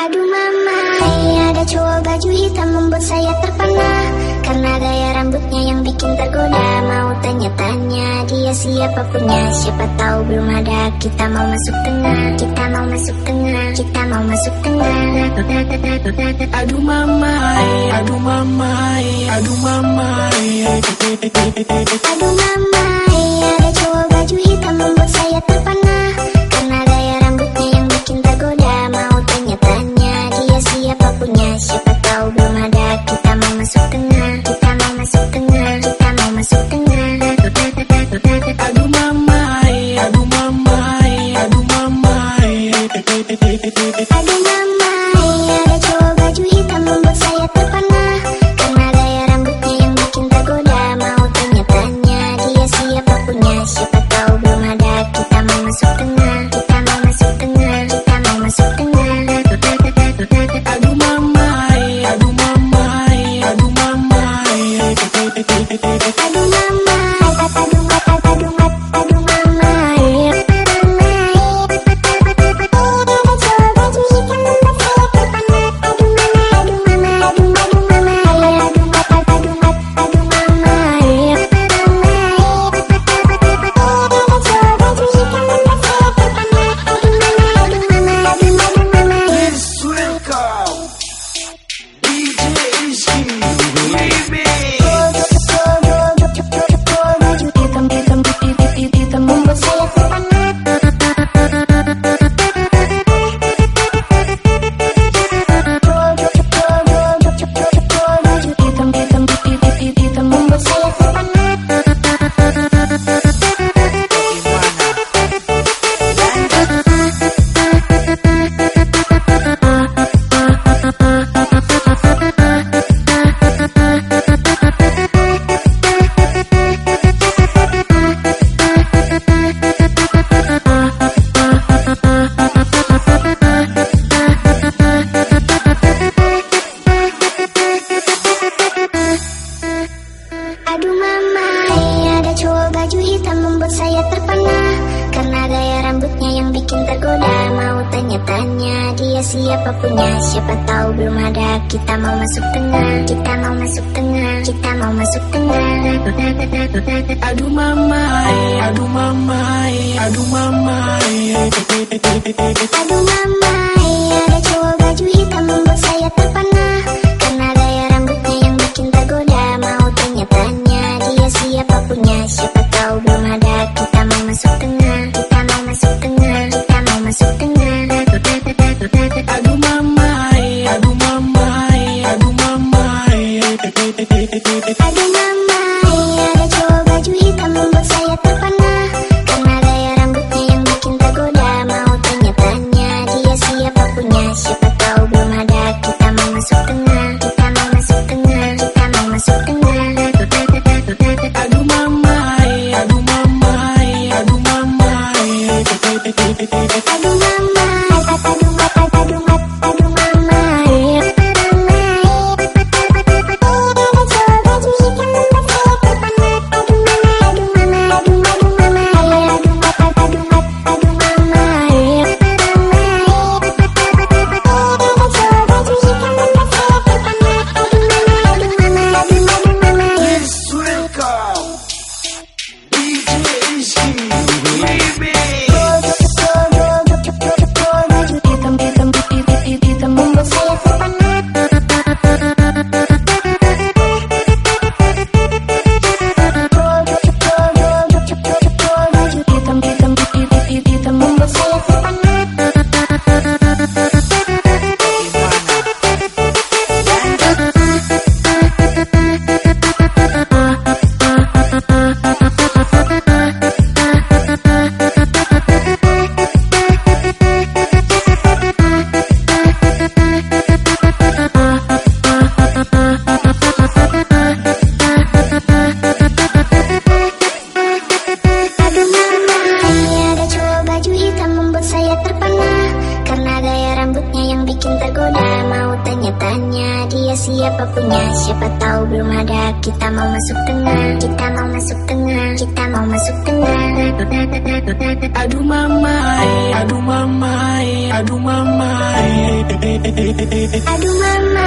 Aduh mama, ada cowok baju hitam membuat saya terpana. Karena gaya rambutnya yang bikin tergoda. Mau tanya-tanya dia siapa punya Siapa tahu belum ada, kita mau masuk tengah. Kita mau masuk tengah, kita mau masuk tengah. Aduh mama, aduh mama, aduh mama. Aduh mama, ada cowok baju hitam membuat saya terpana membuat saya terpana. Karena gaya rambutnya yang bikin tergoda. Mau tanya-tanya dia siapa punya Siapa tahu belum ada. Kita mau masuk tengah. Kita mau masuk tengah. Kita mau masuk tengah. Aduh mama Aduh mama Aduh mama Aduh mama Adiós. Tanya Dia siapa punya Siapa tahu belum ada. Kita mau masuk tengah Kita mau masuk tengah Kita mau masuk tengah. Aduh mama eh, Aduh mama eh, Aduh mama eh. Aduh mama